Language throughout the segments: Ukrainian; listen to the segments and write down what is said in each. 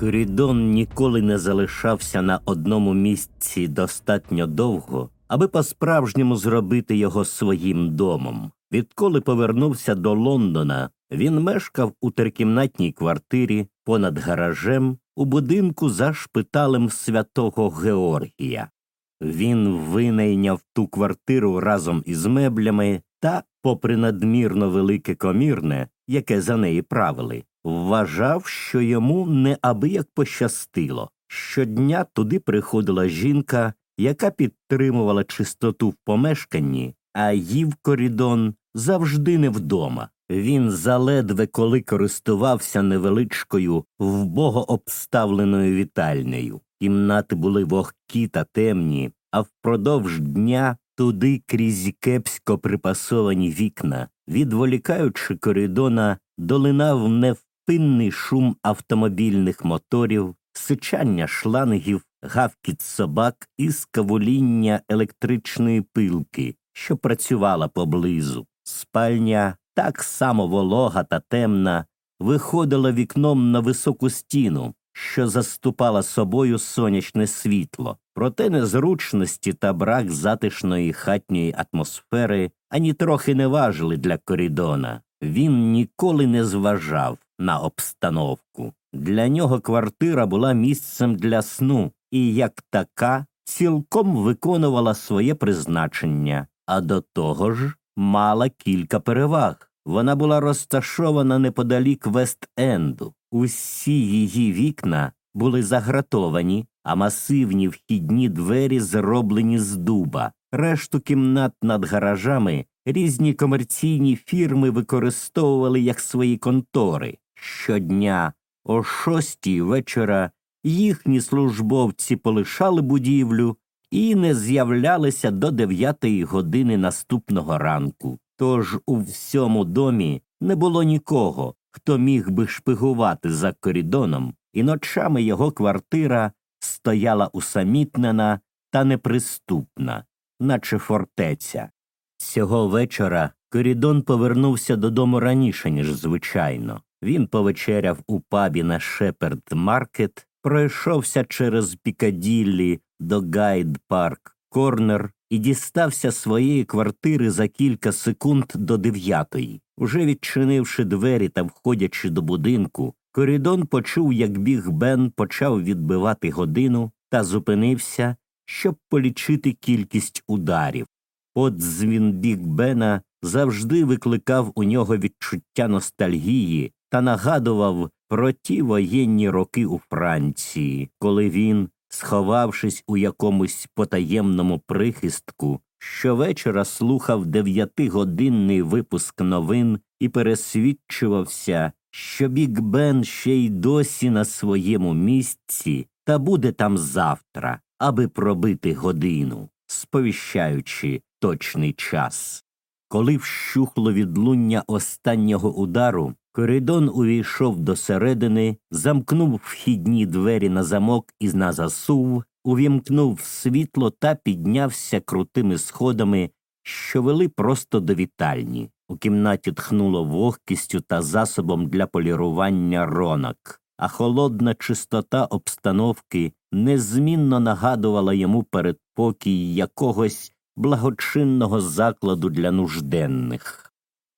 Корідон ніколи не залишався на одному місці достатньо довго, аби по-справжньому зробити його своїм домом. Відколи повернувся до Лондона, він мешкав у трикімнатній квартирі понад гаражем у будинку за шпиталем святого Георгія. Він винайняв ту квартиру разом із меблями та, попри надмірно велике комірне, яке за неї правили, вважав, що йому неабияк пощастило. Щодня туди приходила жінка, яка підтримувала чистоту в помешканні, а їв корідон завжди не вдома. Він заледве коли користувався невеличкою, вбого обставленою вітальнею. Кімнати були вогкі та темні, а впродовж дня туди крізь кепсько припасовані вікна, відволікаючи коридона, долинав невпинний шум автомобільних моторів, сичання шлангів, гавкіт собак і скавуління електричної пилки, що працювала поблизу. Спальня, так само волога та темна, виходила вікном на високу стіну, що заступала собою сонячне світло, проте незручності та брак затишної хатньої атмосфери ані трохи не важили для корідона. Він ніколи не зважав на обстановку. Для нього квартира була місцем для сну і, як така, цілком виконувала своє призначення, а до того ж мала кілька переваг. Вона була розташована неподалік Вест-Енду. Усі її вікна були загратовані, а масивні вхідні двері зроблені з дуба. Решту кімнат над гаражами різні комерційні фірми використовували як свої контори. Щодня о шостій вечора їхні службовці полишали будівлю і не з'являлися до дев'ятої години наступного ранку. Тож у всьому домі не було нікого, хто міг би шпигувати за корідоном, і ночами його квартира стояла усамітнена та неприступна, наче фортеця. Цього вечора корідон повернувся додому раніше, ніж звичайно. Він повечеряв у пабі на Шеперд Маркет, пройшовся через Пікаділлі до Гайд Парк Корнер і дістався своєї квартири за кілька секунд до дев'ятої. Уже відчинивши двері та входячи до будинку, корідон почув, як біг Бен почав відбивати годину та зупинився, щоб полічити кількість ударів. Подзвін біг Бена завжди викликав у нього відчуття ностальгії та нагадував про ті воєнні роки у Франції, коли він, сховавшись у якомусь потаємному прихистку, щовечора слухав дев'ятигодинний випуск новин і пересвідчувався, що Біг Бен ще й досі на своєму місці та буде там завтра, аби пробити годину, сповіщаючи точний час. Коли вщухло відлуння останнього удару, коридон увійшов до середини, замкнув вхідні двері на замок і на засув, увімкнув світло та піднявся крутими сходами, що вели просто до вітальні. У кімнаті тхнуло вогкістю та засобом для полірування ронок, а холодна чистота обстановки незмінно нагадувала йому передпокій якогось благочинного закладу для нужденних.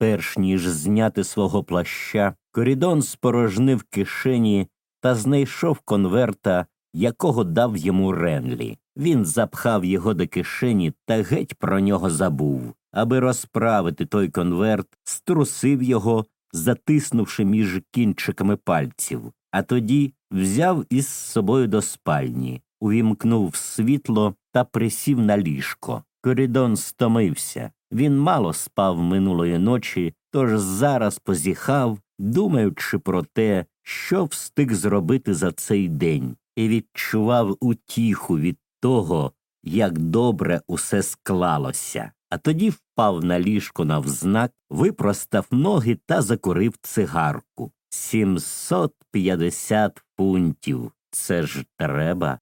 Перш ніж зняти свого плаща, корідон спорожнив кишені та знайшов конверта, якого дав йому Ренлі. Він запхав його до кишені та геть про нього забув. Аби розправити той конверт, струсив його, затиснувши між кінчиками пальців, а тоді взяв із собою до спальні, увімкнув світло та присів на ліжко. Корідон стомився. Він мало спав минулої ночі, тож зараз позіхав, думаючи про те, що встиг зробити за цей день, і відчував утіху від того, як добре усе склалося. А тоді впав на ліжко навзнак, випростав ноги та закурив цигарку. Сімсот п'ятдесят фунтів. Це ж треба.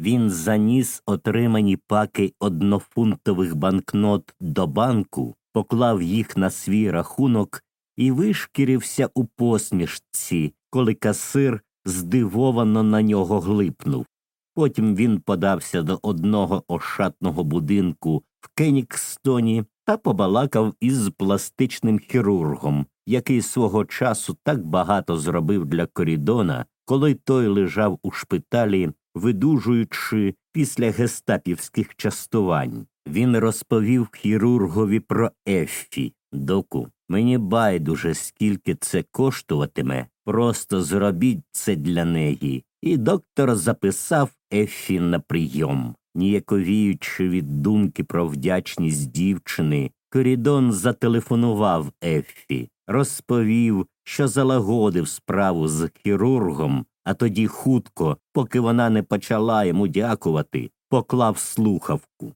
Він заніс отримані паки однофунтових банкнот до банку, поклав їх на свій рахунок і вишкірився у посмішці, коли касир здивовано на нього глипнув. Потім він подався до одного ошатного будинку в Кенікстоні та побалакав із пластичним хірургом, який свого часу так багато зробив для корідона, коли той лежав у шпиталі, видужуючи після гестапівських частувань. Він розповів хірургові про Еффі. Доку, мені байдуже, скільки це коштуватиме, просто зробіть це для неї. І доктор записав Еффі на прийом. Ніяковіючи від думки про вдячність дівчини, Корідон зателефонував Еффі, розповів, що залагодив справу з хірургом, а тоді хутко, поки вона не почала йому дякувати, поклав слухавку.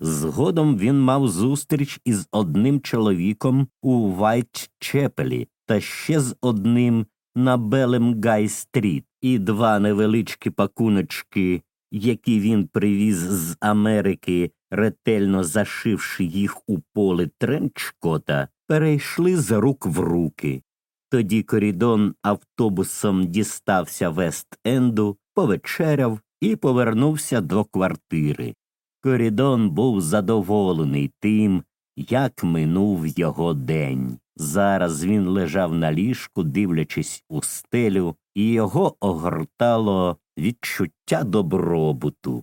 Згодом він мав зустріч із одним чоловіком у Вайтчепелі та ще з одним на Белем Гай Стріт, і два невеличкі пакуночки, які він привіз з Америки, ретельно зашивши їх у поли тренчкота, перейшли з рук в руки. Тоді корідон автобусом дістався Вест-Енду, повечеряв і повернувся до квартири. Корідон був задоволений тим, як минув його день. Зараз він лежав на ліжку, дивлячись у стелю, і його огортало відчуття добробуту.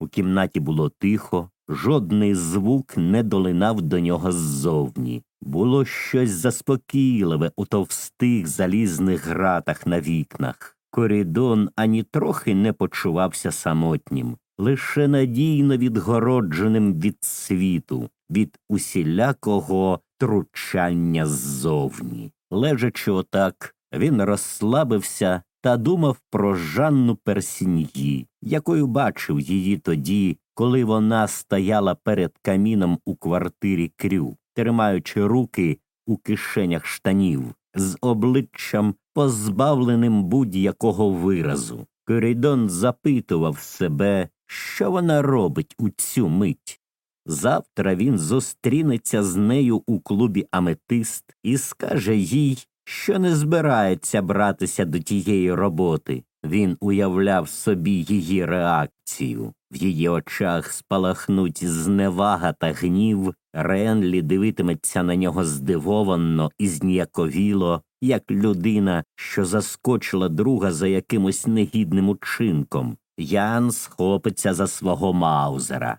У кімнаті було тихо, жодний звук не долинав до нього ззовні. Було щось заспокійливе у товстих залізних гратах на вікнах. Корідон ані трохи не почувався самотнім, лише надійно відгородженим від світу, від усілякого тручання ззовні. Лежачи отак, він розслабився та думав про Жанну Персіньї, якою бачив її тоді, коли вона стояла перед каміном у квартирі крю, тримаючи руки у кишенях штанів, з обличчям, позбавленим будь-якого виразу. Коридон запитував себе, що вона робить у цю мить. Завтра він зустрінеться з нею у клубі Аметист і скаже їй, що не збирається братися до тієї роботи. Він уявляв собі її реакцію. В її очах спалахнуть зневага та гнів. Ренлі дивитиметься на нього здивовано і зніяковіло, як людина, що заскочила друга за якимось негідним учинком. Ян схопиться за свого маузера.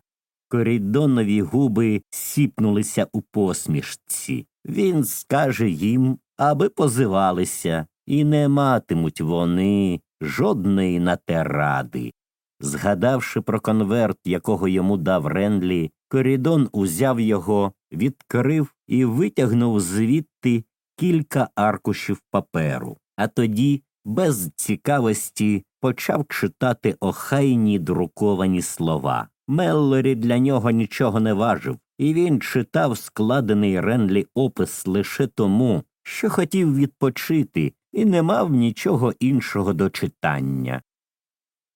Корідонові губи сіпнулися у посмішці. Він скаже їм, аби позивалися, і не матимуть вони жодної на те ради. Згадавши про конверт, якого йому дав Ренлі, Корідон узяв його, відкрив і витягнув звідти кілька аркушів паперу, а тоді, без цікавості, почав читати охайні друковані слова. Меллорі для нього нічого не важив, і він читав складений Ренлі опис лише тому, що хотів відпочити і не мав нічого іншого до читання.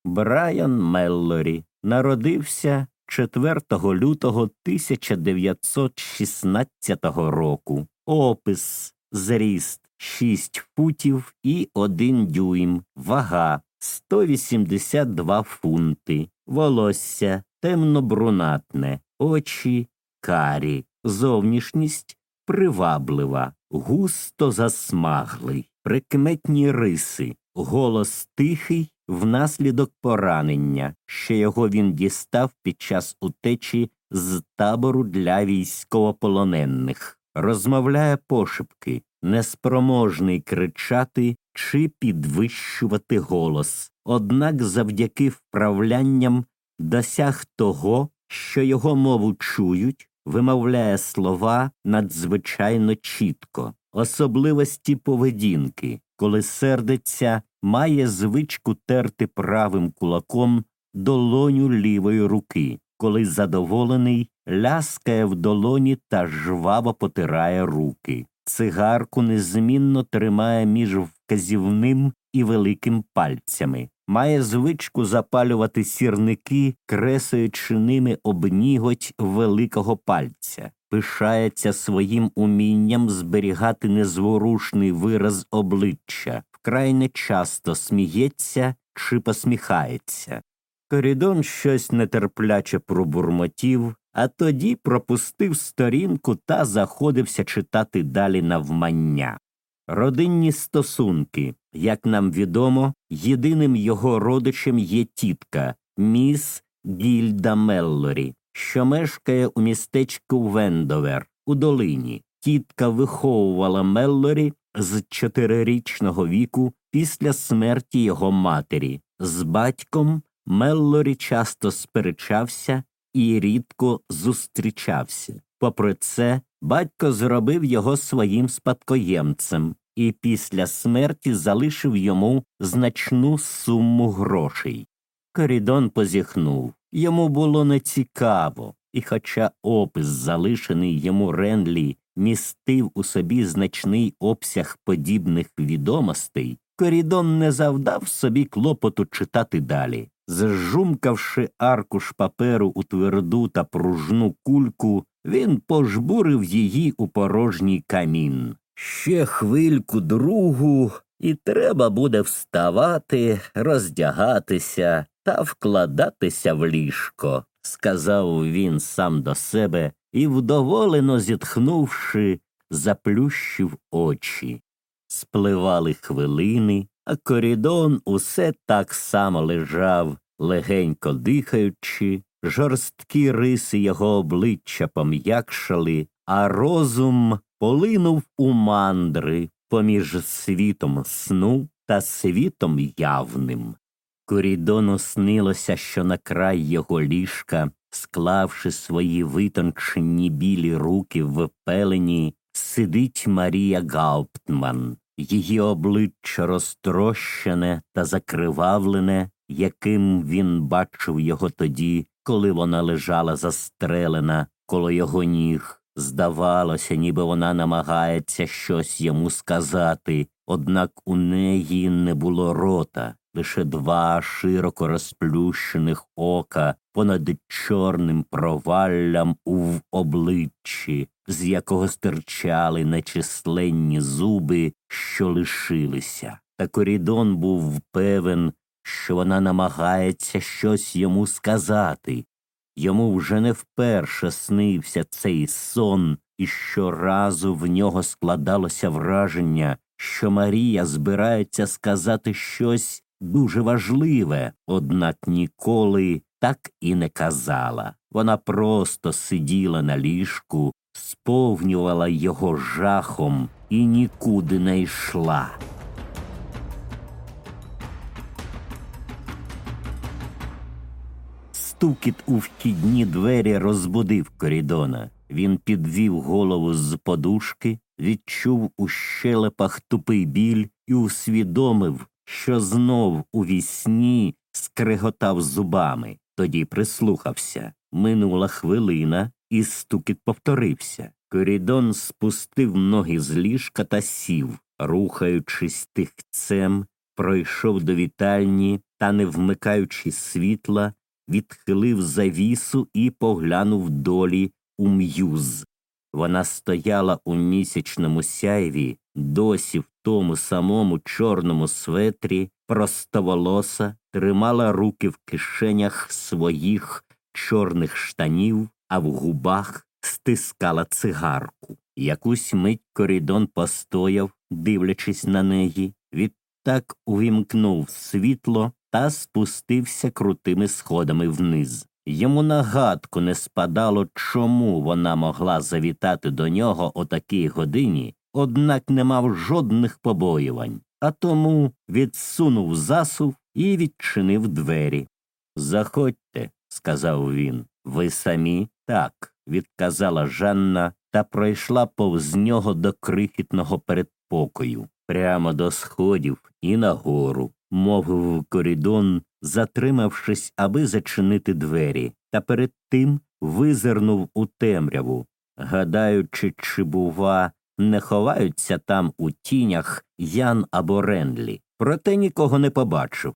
Брайан Меллорі народився 4 лютого 1916 року. Опис зріст 6 футів і 1 дюйм, вага 182 фунти, волосся темно-брунатне, очі карі, зовнішність приваблива, густо засмаглий. прикметні риси, голос тихий внаслідок поранення, що його він дістав під час утечі з табору для військовополонених, розмовляє пошепки, неспроможний кричати чи підвищувати голос, однак завдяки вправлянням досяг того, що його мову чують, вимовляє слова надзвичайно чітко, особливості поведінки, коли сердиться, має звичку терти правим кулаком долоню лівої руки, коли задоволений, ляскає в долоні та жваво потирає руки. Цигарку незмінно тримає між вказівним і великим пальцями, має звичку запалювати сірники, кресаючи ними обніготь великого пальця, пишається своїм умінням зберігати незворушний вираз обличчя, вкрай нечасто сміється чи посміхається. Корідон щось нетерпляче пробурмотів, а тоді пропустив сторінку та заходився читати далі навмання. Родинні стосунки, як нам відомо, єдиним його родичем є тітка міс Гільда Меллорі, що мешкає у містечку Вендовер у долині. Тітка виховувала Меллорі з чотирирічного віку після смерті його матері. З батьком Меллорі часто сперечався і рідко зустрічався. Попри це, батько зробив його своїм спадкоємцем і після смерті залишив йому значну суму грошей. Корідон позіхнув. Йому було нецікаво, і, хоча опис, залишений йому Ренлі, містив у собі значний обсяг подібних відомостей, Корідон не завдав собі клопоту читати далі. Зжумкавши аркуш паперу у тверду та пружну кульку, він пожбурив її у порожній камін. Ще хвильку другу, і треба буде вставати, роздягатися та вкладатися в ліжко, сказав він сам до себе і, вдоволено зітхнувши, заплющив очі. Спливали хвилини, а корідон усе так само лежав, легенько дихаючи, жорсткі риси його обличчя пом'якшали, а розум полинув у мандри поміж світом сну та світом явним. Корідону снилося, що на край його ліжка, склавши свої витончені білі руки в пелені, сидить Марія Гауптман, її обличчя розтрощене та закривавлене, яким він бачив його тоді, коли вона лежала застрелена коло його ніг. Здавалося, ніби вона намагається щось йому сказати, однак у неї не було рота, лише два широко розплющених ока понад чорним проваллям у обличчі, з якого стирчали нечисленні зуби, що лишилися. Та корідон був певен, що вона намагається щось йому сказати. Йому вже не вперше снився цей сон, і щоразу в нього складалося враження, що Марія збирається сказати щось дуже важливе, однак ніколи так і не казала. Вона просто сиділа на ліжку, сповнювала його жахом і нікуди не йшла. Стукіт у вхідні двері розбудив корідона. Він підвів голову з подушки, відчув у щелепах тупий біль і усвідомив, що знов у вісні скреготав зубами. Тоді прислухався. Минула хвилина, і стукіт повторився. Корідон спустив ноги з ліжка та сів, рухаючись тихцем, пройшов до вітальні та, не вмикаючи світла, відхилив завісу і поглянув долі у м'юз. Вона стояла у місячному сяйві, досі в тому самому чорному светрі, простоволоса, тримала руки в кишенях своїх чорних штанів, а в губах стискала цигарку. Якусь мить корідон постояв, дивлячись на неї, відтак увімкнув світло та спустився крутими сходами вниз. Йому нагадку не спадало, чому вона могла завітати до нього о такій годині, однак не мав жодних побоювань, а тому відсунув засув і відчинив двері. Заходьте, сказав він. Ви самі? Так, відказала Жанна та пройшла повз нього до крихітного передпокою, прямо до сходів і нагору, мовив корідон, затримавшись, аби зачинити двері, та перед тим визирнув у темряву, гадаючи, чи, бува, не ховаються там у тінях Ян або Ренлі. Проте нікого не побачив.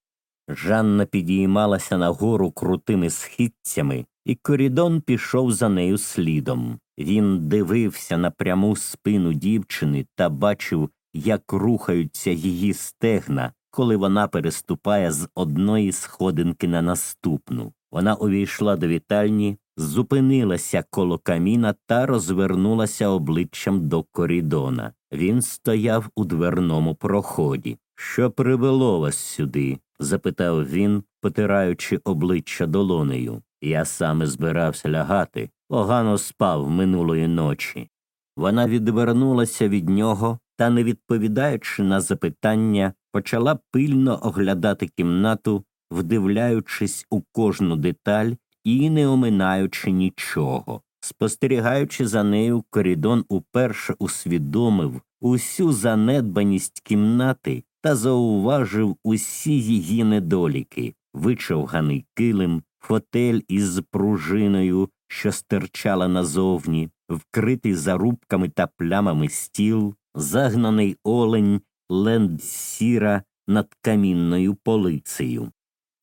Жанна підіймалася нагору крутими східцями, і корідон пішов за нею слідом. Він дивився на пряму спину дівчини та бачив, як рухаються її стегна, коли вона переступає з одної сходинки на наступну. Вона увійшла до вітальні, зупинилася коло каміна та розвернулася обличчям до корідона. Він стояв у дверному проході. Що привело вас сюди? запитав він, потираючи обличчя долонею. Я саме збирався лягати, погано спав минулої ночі. Вона відвернулася від нього та, не відповідаючи на запитання, почала пильно оглядати кімнату, вдивляючись у кожну деталь і не оминаючи нічого. Спостерігаючи за нею, корідон уперше усвідомив усю занедбаність кімнати та зауважив усі її недоліки вичовганий килим, фотель із пружиною, що стирчала назовні, вкритий зарубками та плямами стіл, загнаний олень, ленд сіра над камінною полицею.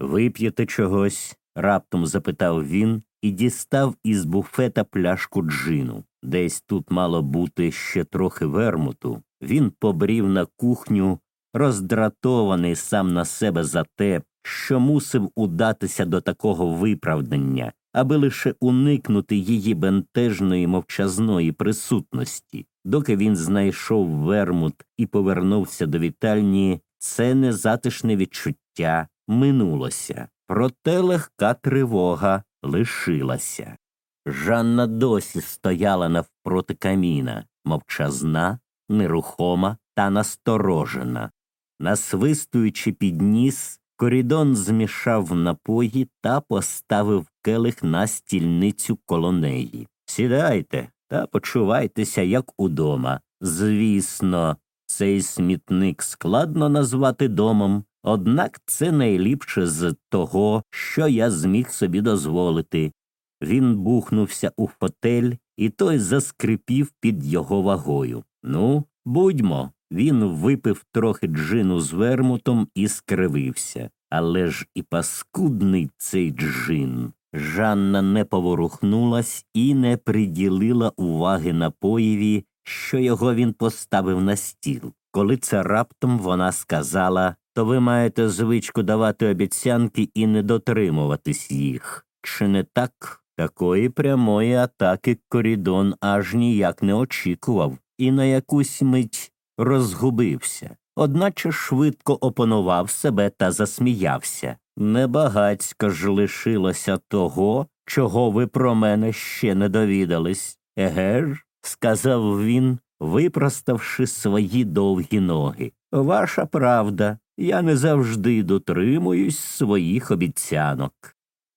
Вип'єте чогось? раптом запитав він і дістав із буфета пляшку джину. Десь тут мало бути ще трохи вермуту. Він побрів на кухню, роздратований сам на себе за те, що мусив удатися до такого виправдання, аби лише уникнути її бентежної мовчазної присутності. Доки він знайшов вермут і повернувся до вітальні, це незатишне відчуття минулося, проте легка тривога лишилася. Жанна досі стояла навпроти каміна, мовчазна, нерухома та насторожена. Насвистуючи під ніс, корідон змішав напої та поставив келих на стільницю коло неї. Сідайте та почувайтеся, як удома. Звісно, цей смітник складно назвати домом, однак це найліпше з того, що я зміг собі дозволити. Він бухнувся у фотель, і той заскрипів під його вагою. Ну, будьмо. Він випив трохи джину з вермутом і скривився. Але ж і паскудний цей джин. Жанна не поворухнулась і не приділила уваги напоєві, що його він поставив на стіл. Коли це раптом вона сказала то ви маєте звичку давати обіцянки і не дотримуватись їх. Чи не так? Такої прямої атаки корідон аж ніяк не очікував і на якусь мить розгубився, одначе швидко опанував себе та засміявся. Небагацько ж лишилося того, чого ви про мене ще не довідались. Еге ж, сказав він, випроставши свої довгі ноги. Ваша правда, я не завжди дотримуюсь своїх обіцянок.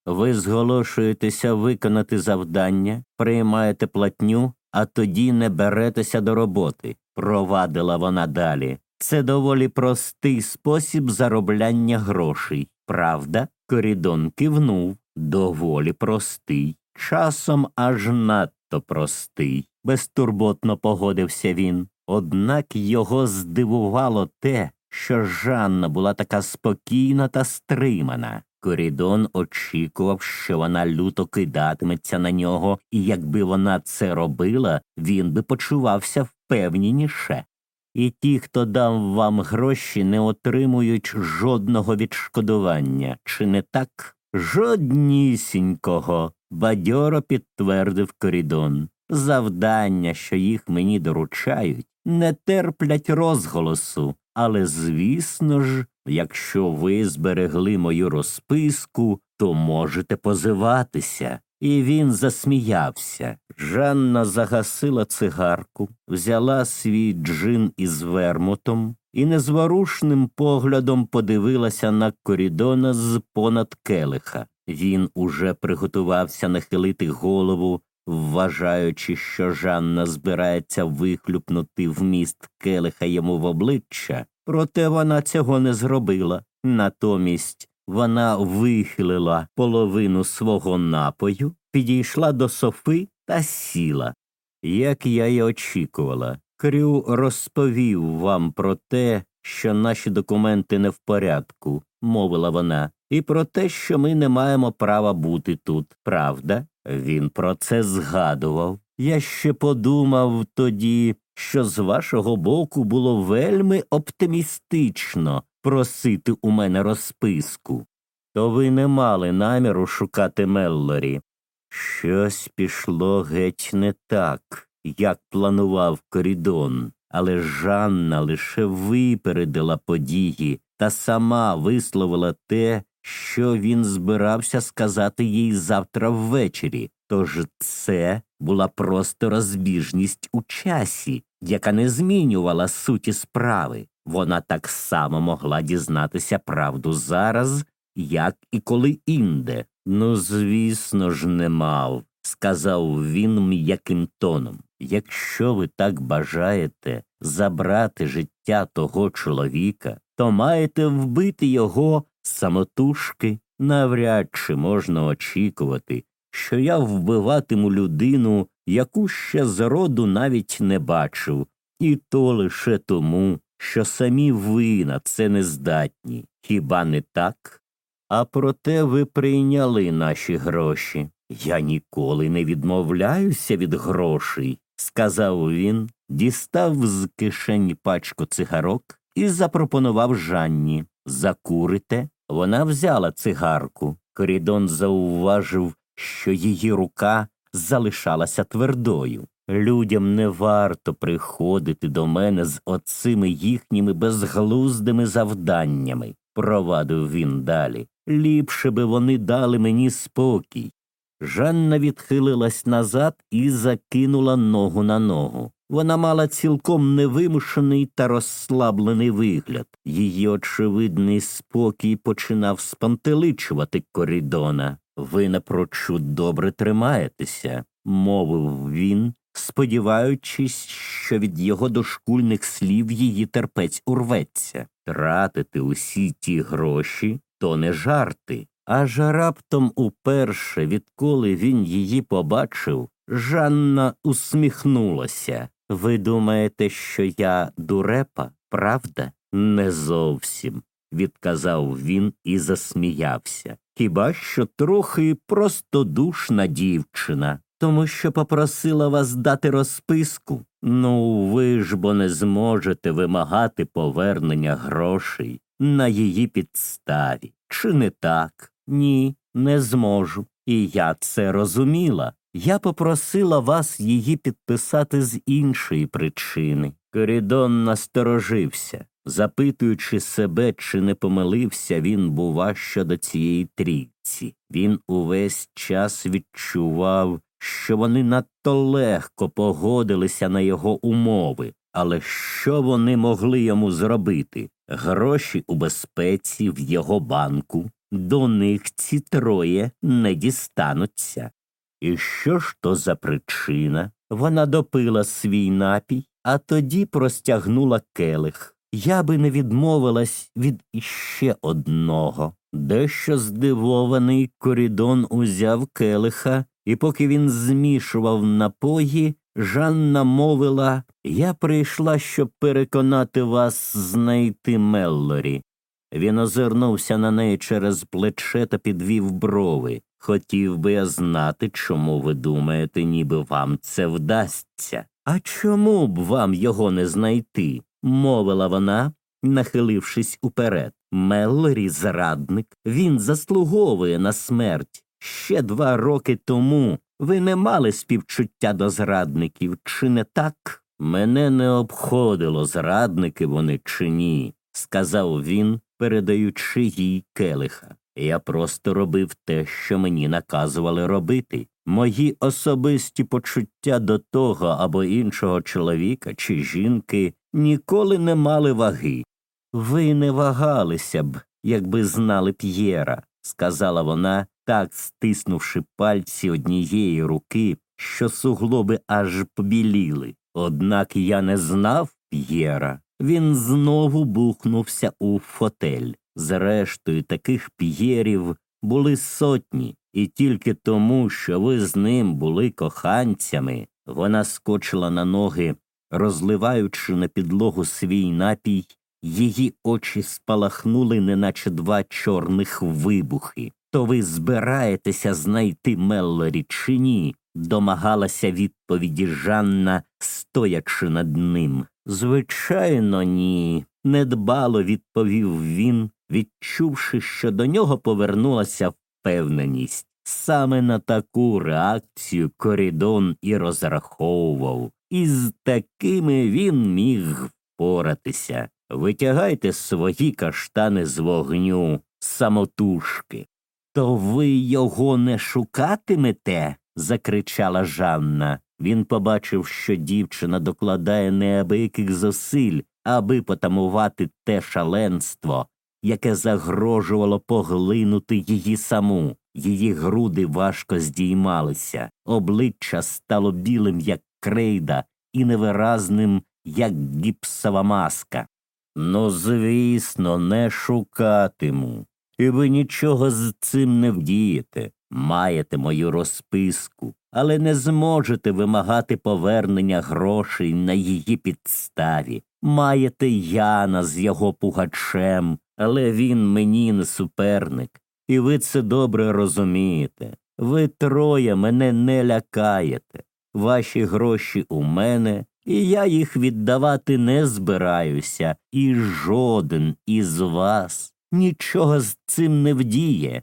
Ви зголошуєтеся виконати завдання, приймаєте платню, а тоді не беретеся до роботи, провадила вона далі. Це доволі простий спосіб заробляння грошей. Правда, корідон кивнув. Доволі простий. Часом аж надто простий. Безтурботно погодився він. Однак його здивувало те, що Жанна була така спокійна та стримана. Корідон очікував, що вона люто кидатиметься на нього, і якби вона це робила, він би почувався впевненіше. І ті, хто дав вам гроші, не отримують жодного відшкодування, чи не так? Жоднісінького, бадьоро підтвердив корідон. Завдання, що їх мені доручають, не терплять розголосу, але, звісно ж, якщо ви зберегли мою розписку, то можете позиватися. І він засміявся. Жанна загасила цигарку, взяла свій джин із вермутом і незворушним поглядом подивилася на корідона з понад келиха. Він уже приготувався нахилити голову, вважаючи, що Жанна збирається вихлюпнути вміст келиха йому в обличчя, проте вона цього не зробила. Натомість вона вихилила половину свого напою, підійшла до софи та сіла. Як я й очікувала, Крю розповів вам про те, що наші документи не в порядку, мовила вона, і про те, що ми не маємо права бути тут, правда? Він про це згадував. Я ще подумав тоді, що з вашого боку було вельми оптимістично просити у мене розписку. То ви не мали наміру шукати Меллорі. Щось пішло геть не так, як планував корідон, але Жанна лише випередила події та сама висловила те, що він збирався сказати їй завтра ввечері. Тож це була просто розбіжність у часі, яка не змінювала суті справи. Вона так само могла дізнатися правду зараз, як і коли інде. Ну, звісно ж, не мав, сказав він м'яким тоном. Якщо ви так бажаєте забрати життя того чоловіка, то маєте вбити його самотужки. Навряд чи можна очікувати, що я вбиватиму людину, яку ще зроду навіть не бачив, і то лише тому, що самі ви на це не здатні. Хіба не так? А проте ви прийняли наші гроші. Я ніколи не відмовляюся від грошей, сказав він, дістав з кишені пачку цигарок і запропонував Жанні. Закурите? Вона взяла цигарку. Корідон зауважив, що її рука залишалася твердою. Людям не варто приходити до мене з оцими їхніми безглуздими завданнями, провадив він далі. Ліпше би вони дали мені спокій. Жанна відхилилась назад і закинула ногу на ногу. Вона мала цілком невимушений та розслаблений вигляд. Її очевидний спокій починав спантеличувати корідона. Ви напрочуд добре тримаєтеся, мовив він, сподіваючись, що від його дошкульних слів її терпець урветься. Тратити усі ті гроші то не жарти. Аж раптом уперше, відколи він її побачив, Жанна усміхнулася. Ви думаєте, що я дурепа, правда? Не зовсім, відказав він і засміявся. Хіба що трохи простодушна дівчина, тому що попросила вас дати розписку. Ну, ви ж бо не зможете вимагати повернення грошей на її підставі. Чи не так? Ні, не зможу. І я це розуміла. Я попросила вас її підписати з іншої причини. Корідон насторожився, запитуючи себе, чи не помилився він, бува, щодо цієї трійці. Він увесь час відчував, що вони надто легко погодилися на його умови, але що вони могли йому зробити? Гроші у безпеці в його банку, до них ці троє не дістануться. І що ж то за причина? Вона допила свій напій, а тоді простягнула келих. Я би не відмовилась від іще одного. Дещо здивований корідон узяв келиха, і поки він змішував напої, Жанна мовила Я прийшла, щоб переконати вас знайти Меллорі. Він озирнувся на неї через плече та підвів брови. Хотів би я знати, чому ви думаєте, ніби вам це вдасться. А чому б вам його не знайти? мовила вона, нахилившись уперед. Меллорі зрадник, він заслуговує на смерть. Ще два роки тому Ви не мали співчуття до зрадників, чи не так? Мене не обходило, зрадники вони чи ні, сказав він, передаючи їй келиха. Я просто робив те, що мені наказували робити. Мої особисті почуття до того або іншого чоловіка чи жінки ніколи не мали ваги. Ви не вагалися б, якби знали П'єра, сказала вона, так стиснувши пальці однієї руки, що суглоби аж побіліли. Однак я не знав П'єра. Він знову бухнувся у фотель. Зрештою, таких п'єрів були сотні, і тільки тому, що ви з ним були коханцями, вона скочила на ноги, розливаючи на підлогу свій напій, її очі спалахнули, неначе два чорних вибухи. То ви збираєтеся знайти Меллорі чи ні? домагалася відповіді Жанна, стоячи над ним. Звичайно, ні, недбало відповів він, відчувши, що до нього повернулася впевненість. Саме на таку реакцію Корідон і розраховував, і з такими він міг впоратися. Витягайте свої каштани з вогню, самотужки. То ви його не шукатимете? закричала Жанна. Він побачив, що дівчина докладає неабияких зусиль, аби потамувати те шаленство, яке загрожувало поглинути її саму. Її груди важко здіймалися, обличчя стало білим, як крейда, і невиразним, як гіпсова маска. Ну, звісно, не шукатиму. І ви нічого з цим не вдієте. Маєте мою розписку, але не зможете вимагати повернення грошей на її підставі. Маєте Яна з його пугачем, але він мені не суперник. І ви це добре розумієте. Ви троє мене не лякаєте. Ваші гроші у мене, і я їх віддавати не збираюся, і жоден із вас нічого з цим не вдіє.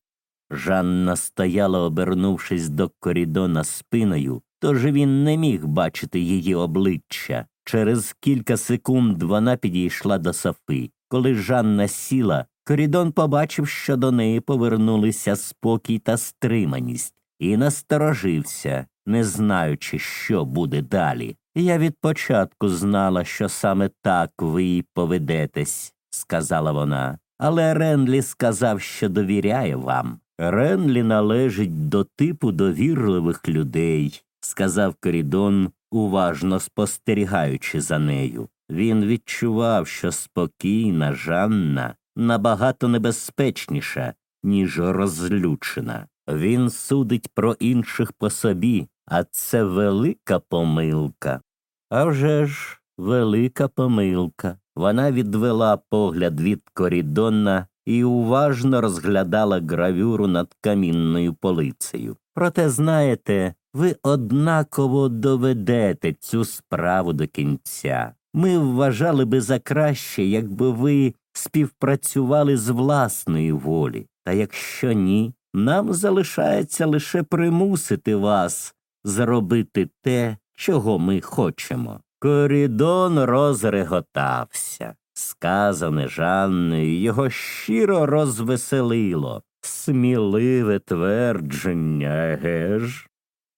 Жанна стояла, обернувшись до корідона спиною, тож він не міг бачити її обличчя. Через кілька секунд вона підійшла до Софи. Коли Жанна сіла, корідон побачив, що до неї повернулися спокій та стриманість, і насторожився, не знаючи, що буде далі. Я від початку знала, що саме так ви поведетесь, сказала вона. Але Ренлі сказав, що довіряє вам. Ренлі належить до типу довірливих людей, сказав Корідон, уважно спостерігаючи за нею. Він відчував, що спокійна Жанна набагато небезпечніша, ніж розлючена. Він судить про інших по собі, а це велика помилка. А вже ж, велика помилка. Вона відвела погляд від корідона і уважно розглядала гравюру над камінною полицею. Проте, знаєте, ви однаково доведете цю справу до кінця. Ми вважали би за краще, якби ви співпрацювали з власної волі. Та якщо ні, нам залишається лише примусити вас зробити те, чого ми хочемо. Корідон розреготався. Сказане Жанною його щиро розвеселило. Сміливе твердження, геж?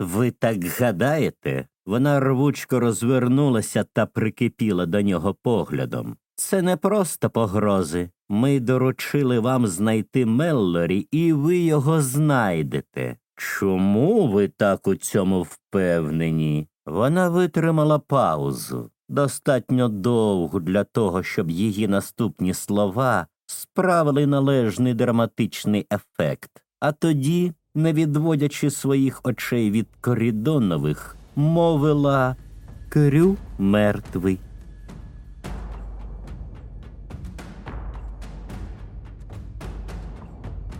Ви так гадаєте? Вона рвучко розвернулася та прикипіла до нього поглядом. Це не просто погрози. Ми доручили вам знайти Меллорі, і ви його знайдете. Чому ви так у цьому впевнені? Вона витримала паузу, достатньо довгу для того, щоб її наступні слова справили належний драматичний ефект, а тоді, не відводячи своїх очей від корідонових, мовила Крю мертвий.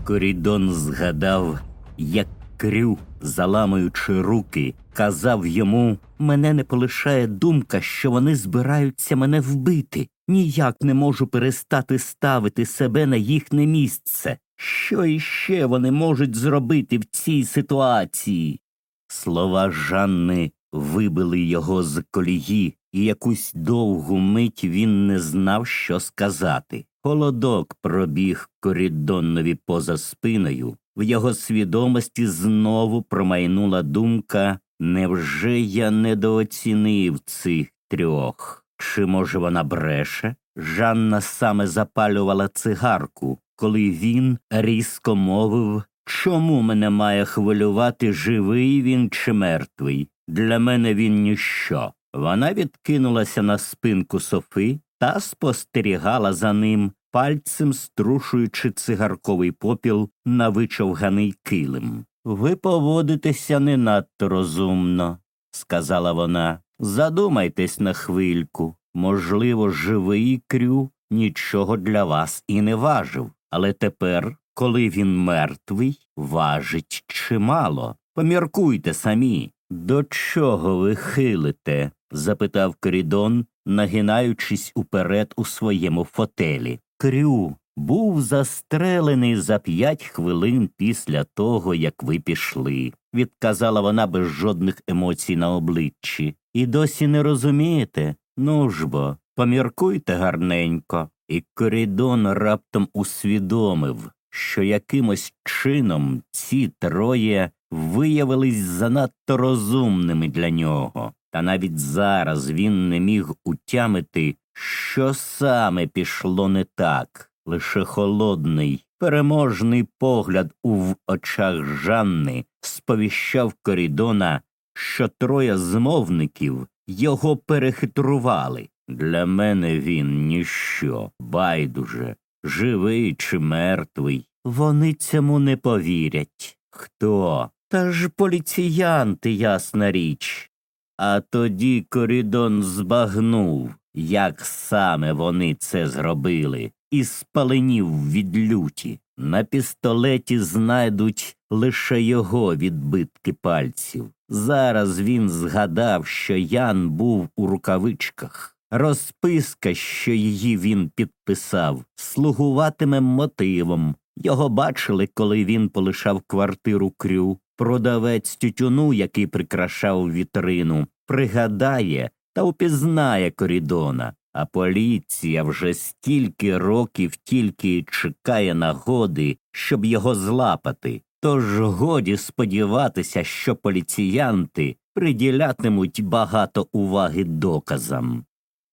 Корідон згадав, як крю, заламуючи руки, казав йому мене не полишає думка, що вони збираються мене вбити. Ніяк не можу перестати ставити себе на їхнє місце. Що іще вони можуть зробити в цій ситуації? Слова Жанни вибили його з колії, і якусь довгу мить він не знав, що сказати. Холодок пробіг корідоннові поза спиною. В його свідомості знову промайнула думка невже я недооцінив цих трьох? Чи, може, вона бреше? Жанна саме запалювала цигарку, коли він різко мовив Чому мене має хвилювати, живий він чи мертвий? Для мене він ніщо. Вона відкинулася на спинку софи та спостерігала за ним, пальцем струшуючи цигарковий попіл на вичовганий килим. Ви поводитеся не надто розумно, сказала вона. Задумайтесь на хвильку. Можливо, живий крю нічого для вас і не важив, але тепер, коли він мертвий, важить чимало. Поміркуйте самі. До чого ви хилите? запитав Корідон, нагинаючись уперед у своєму фотелі. Крю був застрелений за п'ять хвилин після того, як ви пішли, відказала вона без жодних емоцій на обличчі. І досі не розумієте? Ну ж бо, поміркуйте гарненько. І Корідон раптом усвідомив, що якимось чином ці троє виявились занадто розумними для нього, та навіть зараз він не міг утямити, що саме пішло не так. Лише холодний, переможний погляд у очах Жанни сповіщав Корідона, що троє змовників його перехитрували. Для мене він ніщо, байдуже, живий чи мертвий. Вони цьому не повірять. Хто? Та ж поліціянти, ясна річ. А тоді Корідон збагнув, як саме вони це зробили, і спаленів від люті. На пістолеті знайдуть лише його відбитки пальців. Зараз він згадав, що Ян був у рукавичках. Розписка, що її він підписав, слугуватиме мотивом. Його бачили, коли він полишав квартиру крю. Продавець тютюну, який прикрашав вітрину, пригадає та упізнає корідона. А поліція вже стільки років тільки чекає нагоди, щоб його злапати. Тож годі сподіватися, що поліціянти приділятимуть багато уваги доказам.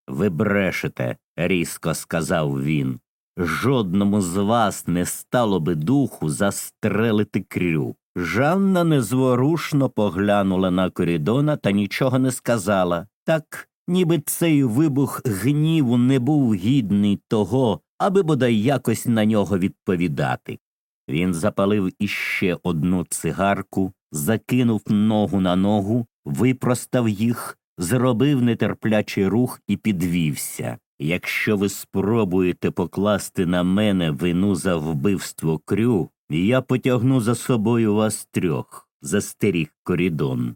Ви брешете, різко сказав він. Жодному з вас не стало би духу застрелити крю. Жанна незворушно поглянула на корідона та нічого не сказала. Так, ніби цей вибух гніву не був гідний того, аби бодай якось на нього відповідати. Він запалив іще одну цигарку, закинув ногу на ногу, випростав їх, зробив нетерплячий рух і підвівся. Якщо ви спробуєте покласти на мене вину за вбивство крю, я потягну за собою вас трьох, застеріг корідон.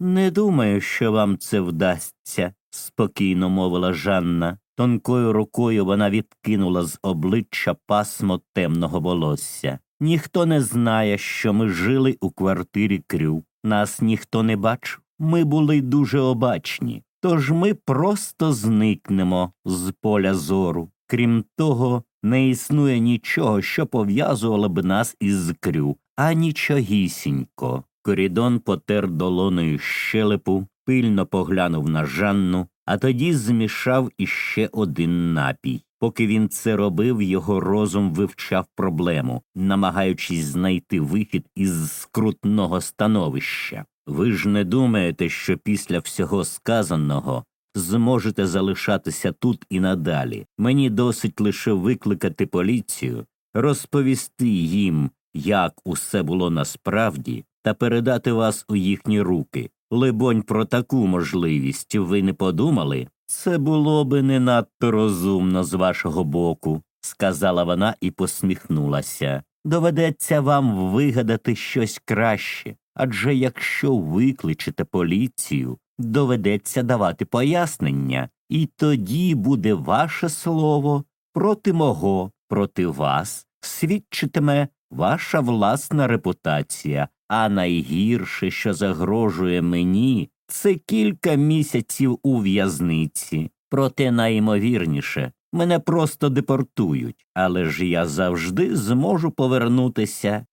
Не думаю, що вам це вдасться, спокійно мовила Жанна. Тонкою рукою вона відкинула з обличчя пасмо темного волосся. Ніхто не знає, що ми жили у квартирі крю. Нас ніхто не бачив. Ми були дуже обачні. Тож ми просто зникнемо з поля зору. Крім того, не існує нічого, що пов'язувало б нас із крю, а нічогісінько. Корідон потер долоною щелепу, пильно поглянув на Жанну, а тоді змішав іще один напій. Поки він це робив, його розум вивчав проблему, намагаючись знайти вихід із скрутного становища. Ви ж не думаєте, що після всього сказаного зможете залишатися тут і надалі. Мені досить лише викликати поліцію, розповісти їм, як усе було насправді, та передати вас у їхні руки. Либонь, про таку можливість ви не подумали? Це було би не надто розумно з вашого боку, сказала вона і посміхнулася. Доведеться вам вигадати щось краще. Адже якщо викличете поліцію, доведеться давати пояснення, і тоді буде ваше слово проти мого, проти вас, свідчитиме ваша власна репутація, а найгірше, що загрожує мені, це кілька місяців у в'язниці. Проте найімовірніше, мене просто депортують, але ж я завжди зможу повернутися.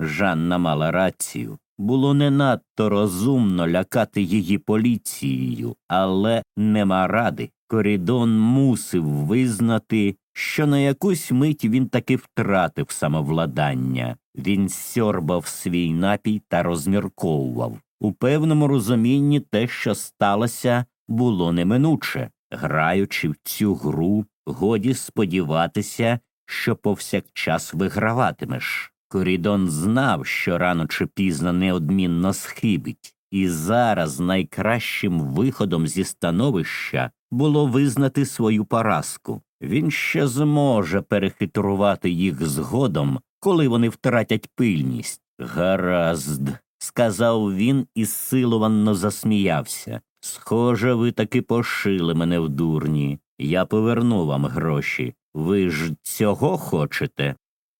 Жанна мала рацію. Було не надто розумно лякати її поліцією, але нема ради. Корідон мусив визнати, що на якусь мить він таки втратив самовладання. Він сьорбав свій напій та розмірковував. У певному розумінні те, що сталося, було неминуче. Граючи в цю гру, годі сподіватися, що повсякчас виграватимеш. Корідон знав, що рано чи пізно неодмінно схибить, і зараз найкращим виходом зі становища було визнати свою поразку. Він ще зможе перехитрувати їх згодом, коли вони втратять пильність. Гаразд, сказав він і силованно засміявся. Схоже, ви таки пошили мене в дурні. Я поверну вам гроші. Ви ж цього хочете?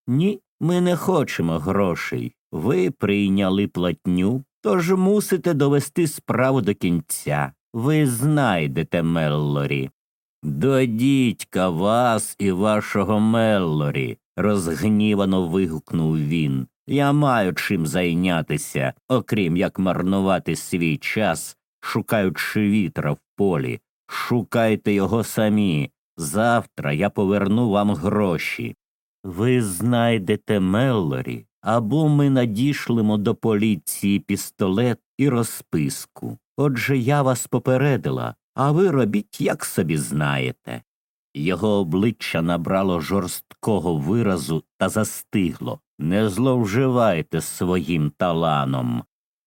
Ні, ми не хочемо грошей. Ви прийняли платню, тож мусите довести справу до кінця. Ви знайдете Меллорі. До дідька вас і вашого Меллорі, розгнівано вигукнув він. Я маю чим зайнятися, окрім як марнувати свій час, шукаючи вітра в полі. Шукайте його самі. Завтра я поверну вам гроші. Ви знайдете Меллорі, або ми надішлемо до поліції пістолет і розписку. Отже, я вас попередила, а ви робіть, як собі знаєте. Його обличчя набрало жорсткого виразу та застигло. Не зловживайте своїм таланом.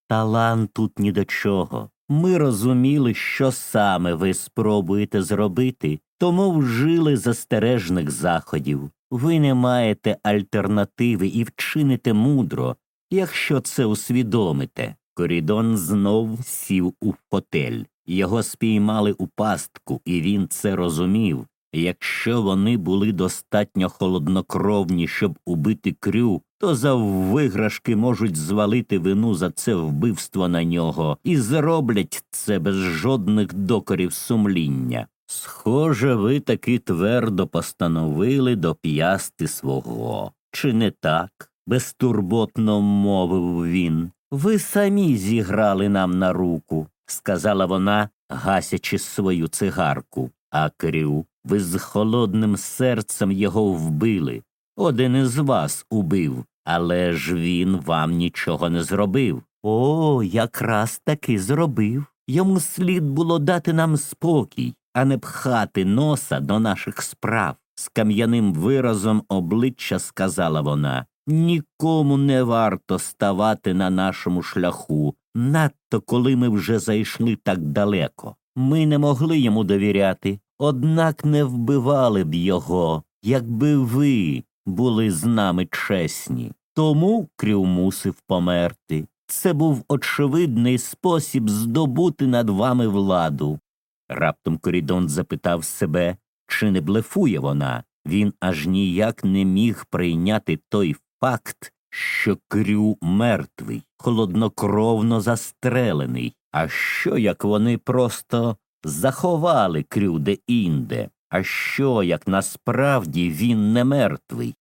Талант тут ні до чого. Ми розуміли, що саме ви спробуєте зробити, тому вжили застережних заходів. Ви не маєте альтернативи і вчините мудро, якщо це усвідомите. Корідон знов сів у фотель. Його спіймали у пастку, і він це розумів. Якщо вони були достатньо холоднокровні, щоб убити крю, то за виграшки можуть звалити вину за це вбивство на нього і зроблять це без жодних докорів сумління. Схоже, ви таки твердо постановили доп'ясти свого. Чи не так? безтурботно мовив він. Ви самі зіграли нам на руку, сказала вона, гасячи свою цигарку. А крю, ви з холодним серцем його вбили. Один із вас убив, але ж він вам нічого не зробив. О, якраз таки зробив. Йому слід було дати нам спокій, а не пхати носа до наших справ. З кам'яним виразом обличчя сказала вона Нікому не варто ставати на нашому шляху, надто коли ми вже зайшли так далеко. Ми не могли йому довіряти, однак не вбивали б його, якби ви були з нами чесні. Тому Крів мусив померти. Це був очевидний спосіб здобути над вами владу. Раптом Корідон запитав себе, чи не блефує вона. Він аж ніяк не міг прийняти той факт, що Крю мертвий, холоднокровно застрелений. А що як вони просто заховали Крю де інде? А що як насправді він не мертвий?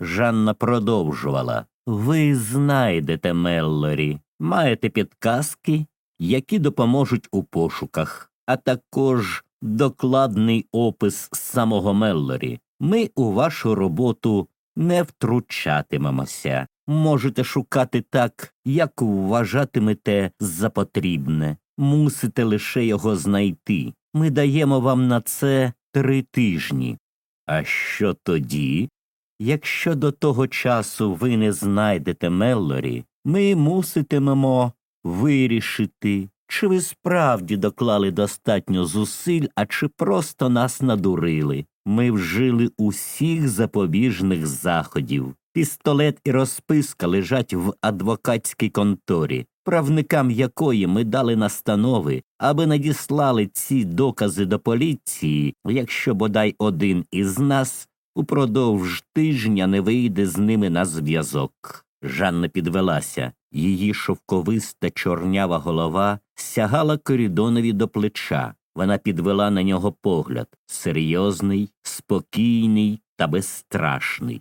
Жанна продовжувала Ви знайдете Меллорі, маєте підказки, які допоможуть у пошуках, а також докладний опис самого Меллорі. Ми у вашу роботу не втручатимемося. Можете шукати так, як вважатимете за потрібне. Мусите лише його знайти. Ми даємо вам на це три тижні. А що тоді? Якщо до того часу ви не знайдете Меллорі, ми муситимемо вирішити, чи ви справді доклали достатньо зусиль, а чи просто нас надурили. Ми вжили усіх запобіжних заходів. Пістолет і розписка лежать в адвокатській конторі, правникам якої ми дали настанови, аби надіслали ці докази до поліції, якщо бодай один із нас упродовж тижня не вийде з ними на зв'язок. Жанна підвелася. Її шовковиста чорнява голова сягала корідонові до плеча. Вона підвела на нього погляд серйозний, спокійний та безстрашний.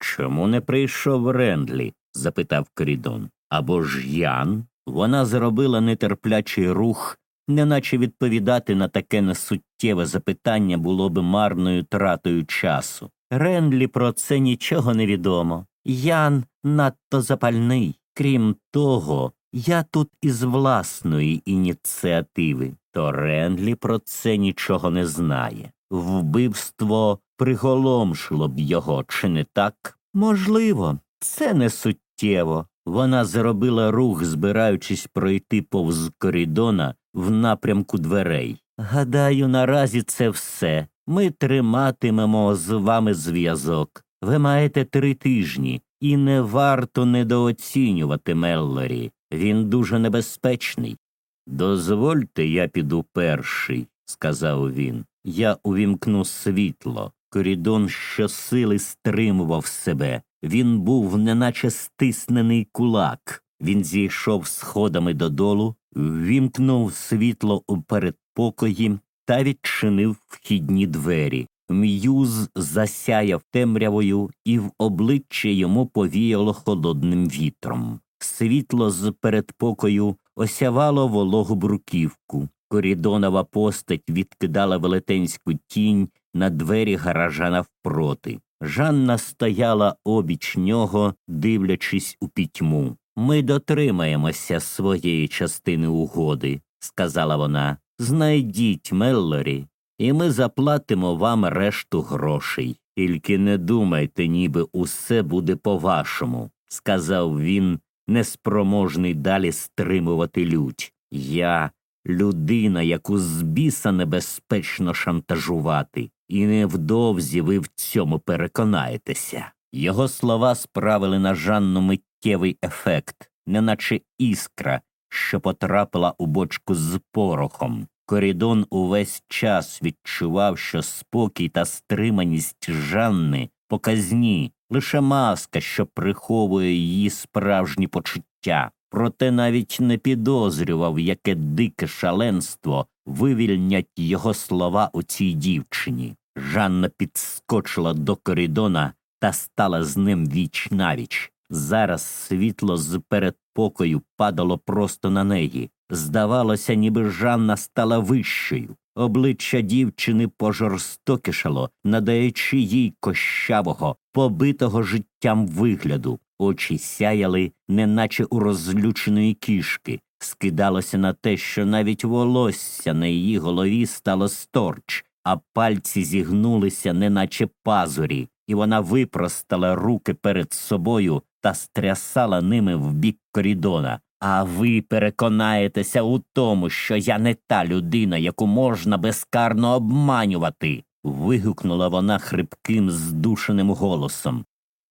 Чому не прийшов Рендлі? запитав корідон. Або ж Ян? Вона зробила нетерплячий рух, неначе відповідати на таке несуттєве запитання було би марною тратою часу. Рендлі про це нічого не відомо. Ян надто запальний. Крім того, я тут із власної ініціативи, то Рендлі про це нічого не знає. Вбивство приголомшило б його, чи не так? Можливо, це не суттєво. Вона зробила рух, збираючись пройти повз корідона в напрямку дверей. Гадаю, наразі це все. Ми триматимемо з вами зв'язок. Ви маєте три тижні, і не варто недооцінювати Меллорі. Він дуже небезпечний. Дозвольте, я піду перший, сказав він. Я увімкну світло. Корідон щосили стримував себе. Він був неначе стиснений кулак. Він зійшов сходами додолу, ввімкнув світло у передпокої та відчинив вхідні двері. М'юз засяяв темрявою, і в обличчя йому повіяло холодним вітром. Світло з передпокою осявало вологу бруківку. Корідонова постать відкидала велетенську тінь на двері гаража навпроти. Жанна стояла обіч нього, дивлячись у пітьму. Ми дотримаємося своєї частини угоди, сказала вона. Знайдіть Меллорі, і ми заплатимо вам решту грошей. Тільки не думайте, ніби усе буде по вашому, сказав він, неспроможний далі стримувати лють. Я людина, яку з біса небезпечно шантажувати, і невдовзі ви в цьому переконаєтеся. Його слова справили на Жанну миттєвий ефект, неначе іскра, що потрапила у бочку з порохом. Корідон увесь час відчував, що спокій та стриманість Жанни показні, лише маска, що приховує її справжні почуття. Проте навіть не підозрював, яке дике шаленство вивільнять його слова у цій дівчині. Жанна підскочила до коридона та стала з ним віч навіч. Зараз світло з передпокою падало просто на неї. Здавалося, ніби Жанна стала вищою. Обличчя дівчини пожорстокішало, надаючи їй кощавого, побитого життям вигляду. Очі сяяли, неначе у розлюченої кішки. Скидалося на те, що навіть волосся на її голові стало сторч, а пальці зігнулися, неначе пазурі, і вона випростала руки перед собою та стрясала ними в бік корідона. А ви переконаєтеся у тому, що я не та людина, яку можна безкарно обманювати. вигукнула вона хрипким, здушеним голосом.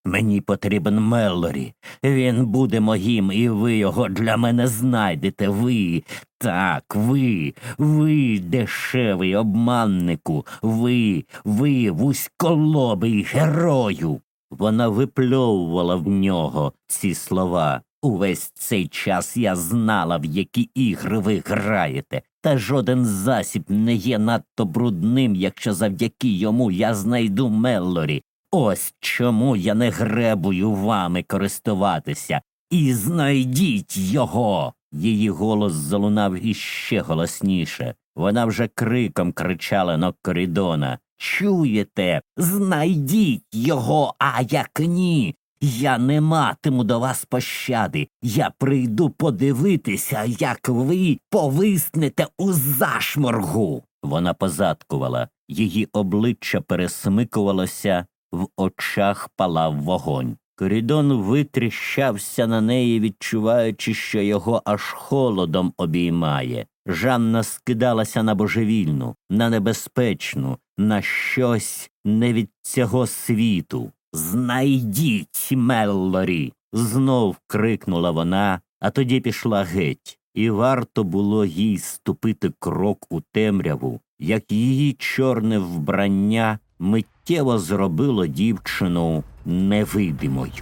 Мені потрібен Меллорі. Він буде моїм, і ви його для мене знайдете. Ви. Так, ви, ви, дешевий обманнику, ви, ви, вузьколобий герою. Вона випльовувала в нього ці слова. Увесь цей час я знала, в які ігри ви граєте, та жоден засіб не є надто брудним, якщо завдяки йому я знайду Меллорі. Ось чому я не гребую вами користуватися. І знайдіть його. Її голос залунав іще голосніше. Вона вже криком кричала на коридона. Чуєте? Знайдіть його, а як ні. Я не матиму до вас пощади. Я прийду подивитися, як ви повиснете у зашморгу. Вона позадкувала, її обличчя пересмикувалося, в очах палав вогонь. Корідон витріщався на неї, відчуваючи, що його аж холодом обіймає. Жанна скидалася на божевільну, на небезпечну, на щось не від цього світу. Знайдіть Меллорі. знов крикнула вона, а тоді пішла геть, і варто було їй ступити крок у темряву, як її чорне вбрання миттєво зробило дівчину невидимою.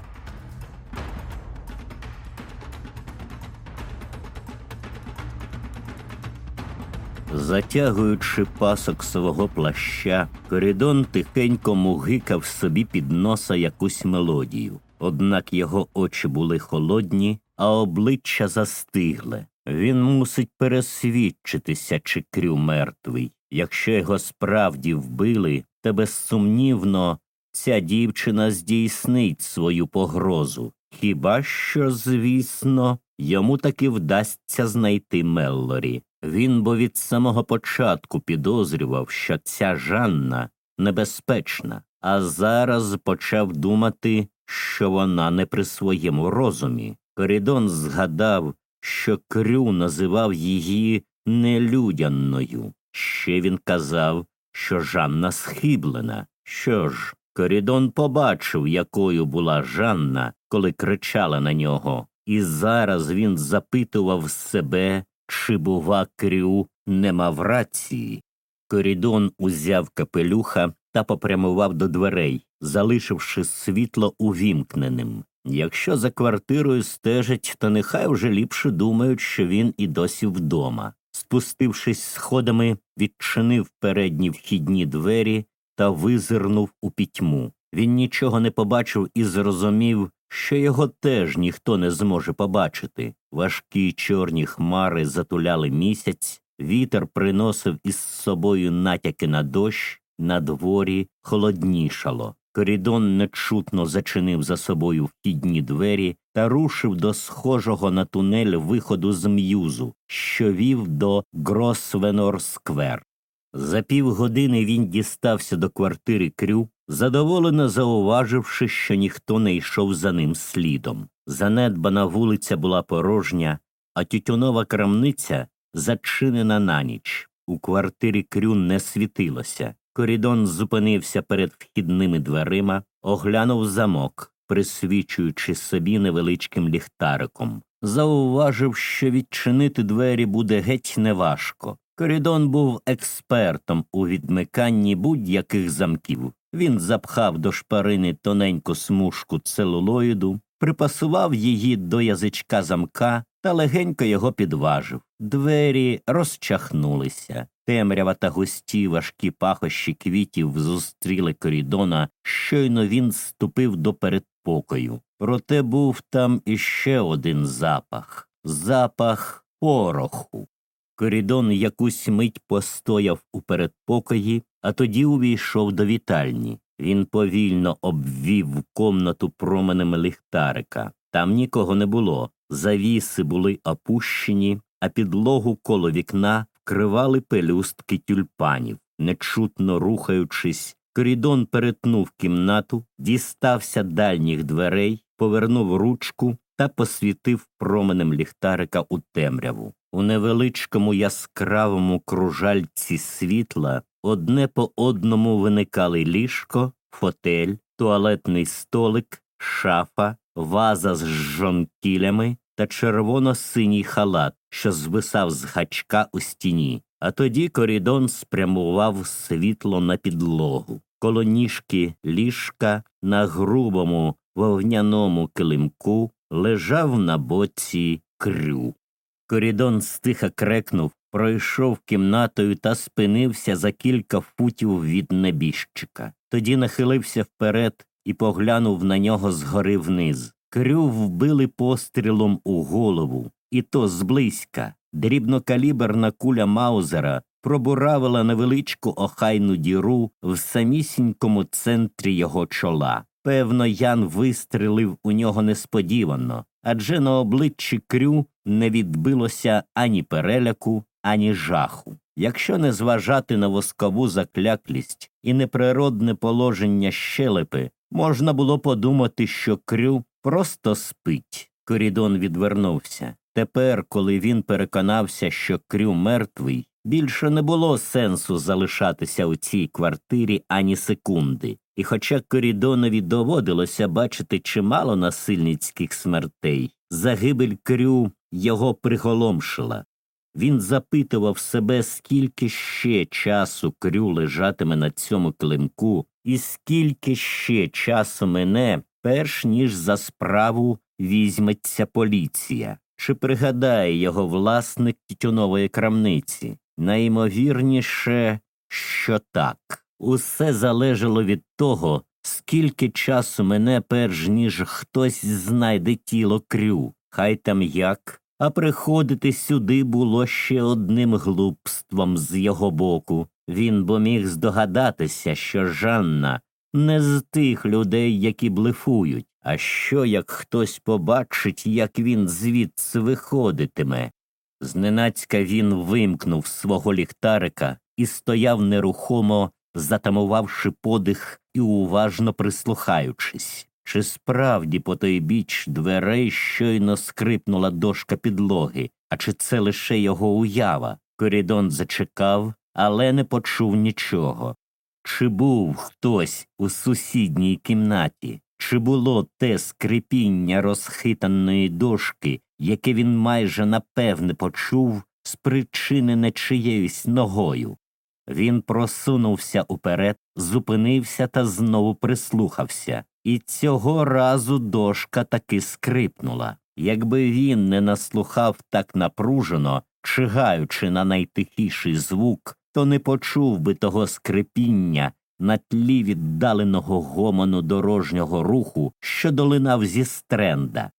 Затягуючи пасок свого плаща, Корідон тихенько мугикав собі під носа якусь мелодію. Однак його очі були холодні, а обличчя застигле. Він мусить пересвідчитися, чи крю мертвий. Якщо його справді вбили, то безсумнівно ця дівчина здійснить свою погрозу. Хіба що, звісно, йому таки вдасться знайти Меллорі. Він бо від самого початку підозрював, що ця Жанна небезпечна, а зараз почав думати, що вона не при своєму розумі. Корідон згадав, що Крю називав її нелюдянною. Ще він казав, що Жанна схиблена. Що ж, Корідон побачив, якою була Жанна, коли кричала на нього, і зараз він запитував себе, чи, бува, Крю не мав рації. Корідон узяв капелюха та попрямував до дверей, залишивши світло увімкненим. Якщо за квартирою стежать, то нехай вже ліпше думають, що він і досі вдома. Спустившись сходами, відчинив передні вхідні двері та визирнув у пітьму. Він нічого не побачив і зрозумів, що його теж ніхто не зможе побачити. Важкі чорні хмари затуляли місяць, вітер приносив із собою натяки на дощ, на дворі холоднішало. Корідон нечутно зачинив за собою вхідні двері та рушив до схожого на тунель виходу з м'юзу, що вів до Гросвенор Сквер. За півгодини він дістався до квартири Крю, задоволено зауваживши, що ніхто не йшов за ним слідом. Занедбана вулиця була порожня, а тютюнова крамниця зачинена на ніч. У квартирі Крю не світилося. Корідон зупинився перед вхідними дверима, оглянув замок, присвічуючи собі невеличким ліхтариком. Зауважив, що відчинити двері буде геть неважко. Корідон був експертом у відмиканні будь-яких замків. Він запхав до шпарини тоненьку смужку целулоїду, припасував її до язичка замка та легенько його підважив. Двері розчахнулися. Темрява та густі важкі пахощі квітів зустріли корідона, щойно він ступив до передпокою. Проте був там іще один запах запах пороху. Корідон якусь мить постояв у передпокої, а тоді увійшов до вітальні. Він повільно обвів комнату променем ліхтарика. Там нікого не було. Завіси були опущені, а підлогу коло вікна вкривали пелюстки тюльпанів. Нечутно рухаючись, корідон перетнув кімнату, дістався дальніх дверей, повернув ручку та посвітив променем ліхтарика у темряву. У невеличкому яскравому кружальці світла одне по одному виникали ліжко, фотель, туалетний столик, шафа, ваза з жонкілями та червоно-синій халат, що звисав з гачка у стіні. А тоді корідон спрямував світло на підлогу. Коло ніжки ліжка на грубому вовняному килимку лежав на боці крю. Корідон стиха крекнув, пройшов кімнатою та спинився за кілька футів від небіжчика. Тоді нахилився вперед і поглянув на нього згори вниз. Крю вбили пострілом у голову, і то зблизька. Дрібнокаліберна куля Маузера пробуравила невеличку охайну діру в самісінькому центрі його чола. Певно, Ян вистрелив у нього несподівано, адже на обличчі крю не відбилося ані переляку, ані жаху. Якщо не зважати на воскову закляклість і неприродне положення щелепи, можна було подумати, що крю просто спить. Корідон відвернувся. Тепер, коли він переконався, що крю мертвий, більше не було сенсу залишатися у цій квартирі ані секунди. І хоча корідонові доводилося бачити чимало насильницьких смертей, загибель крю його приголомшила. Він запитував себе, скільки ще часу крю лежатиме на цьому килимку, і скільки ще часу мене, перш ніж за справу візьметься поліція, чи пригадає його власник тютюнової крамниці. Найімовірніше, що так. Усе залежало від того, скільки часу мене, перш ніж хтось знайде тіло крю, хай там як, а приходити сюди було ще одним глупством з його боку. Він бо міг здогадатися, що Жанна не з тих людей, які блефують, а що як хтось побачить, як він звідси виходитиме. Зненацька він вимкнув свого ліхтарика і стояв нерухомо, затамувавши подих і уважно прислухаючись. Чи справді по той біч дверей щойно скрипнула дошка підлоги, а чи це лише його уява? Корідон зачекав, але не почув нічого. Чи був хтось у сусідній кімнаті, чи було те скрипіння розхитаної дошки, яке він майже напевне почув, спричинене чиєюсь ногою? Він просунувся уперед, зупинився та знову прислухався, і цього разу дошка таки скрипнула. Якби він не наслухав так напружено, чигаючи на найтихіший звук, то не почув би того скрипіння на тлі віддаленого гомону дорожнього руху, що долинав зі стренда.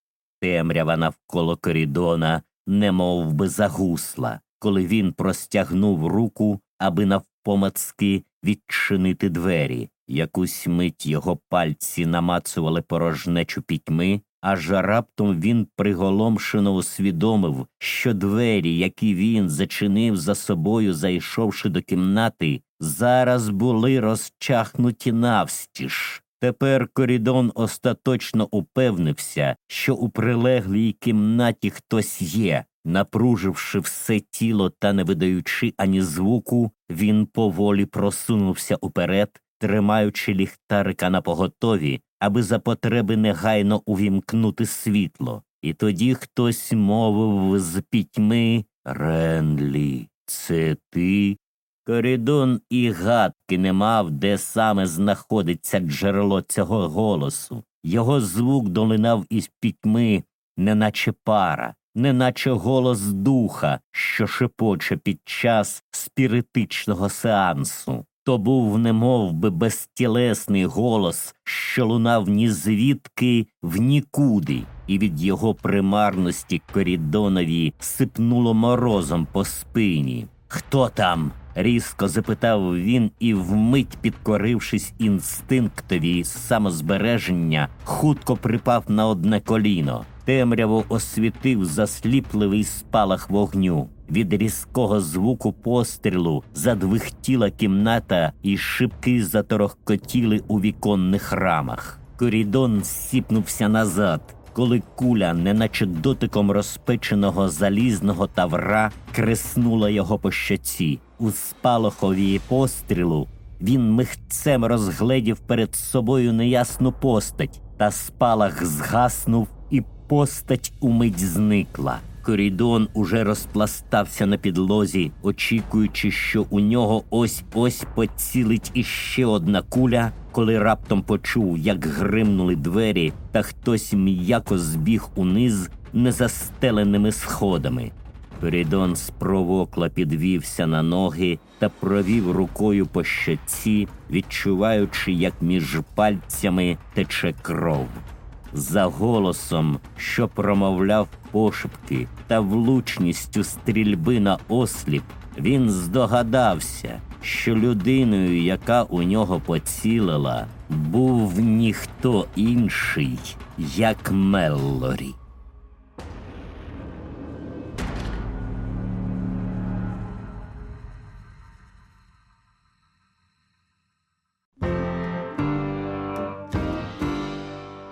Темрява навколо корідона не би загусла, коли він простягнув руку, аби навпомацки відчинити двері. Якусь мить його пальці намацували порожнечу пітьми, аж раптом він приголомшено усвідомив, що двері, які він зачинив за собою, зайшовши до кімнати, зараз були розчахнуті навстіж. Тепер Корідон остаточно упевнився, що у прилеглій кімнаті хтось є. Напруживши все тіло та не видаючи ані звуку, він поволі просунувся уперед, тримаючи ліхтарика на поготові, аби за потреби негайно увімкнути світло. І тоді хтось мовив з пітьми Ренлі, це ти? Корідон і гадки не мав, де саме знаходиться джерело цього голосу. Його звук долинав із пітьми, неначе пара, неначе голос духа, що шепоче під час спіритичного сеансу. То був немов би безтілесний голос, що лунав ні звідки в нікуди, і від його примарності корідонові сипнуло морозом по спині. Хто там? різко запитав він і, вмить підкорившись інстинктові самозбереження, хутко припав на одне коліно. Темряву освітив засліпливий спалах вогню. Від різкого звуку пострілу задвихтіла кімната, і шибки заторохкотіли у віконних рамах. Корідон сіпнувся назад, коли куля, неначе дотиком розпеченого залізного тавра, креснула його по щоці. У спалахові пострілу він михцем розгледів перед собою неясну постать, та спалах згаснув, постать умить зникла. Корідон уже розпластався на підлозі, очікуючи, що у нього ось ось поцілить іще одна куля, коли раптом почув, як гримнули двері, та хтось м'яко збіг униз незастеленими сходами. Корідон спровокла підвівся на ноги та провів рукою по щоці, відчуваючи, як між пальцями тече кров за голосом, що промовляв пошепки та влучністю стрільби на осліп, він здогадався, що людиною, яка у нього поцілила, був ніхто інший, як Меллорі.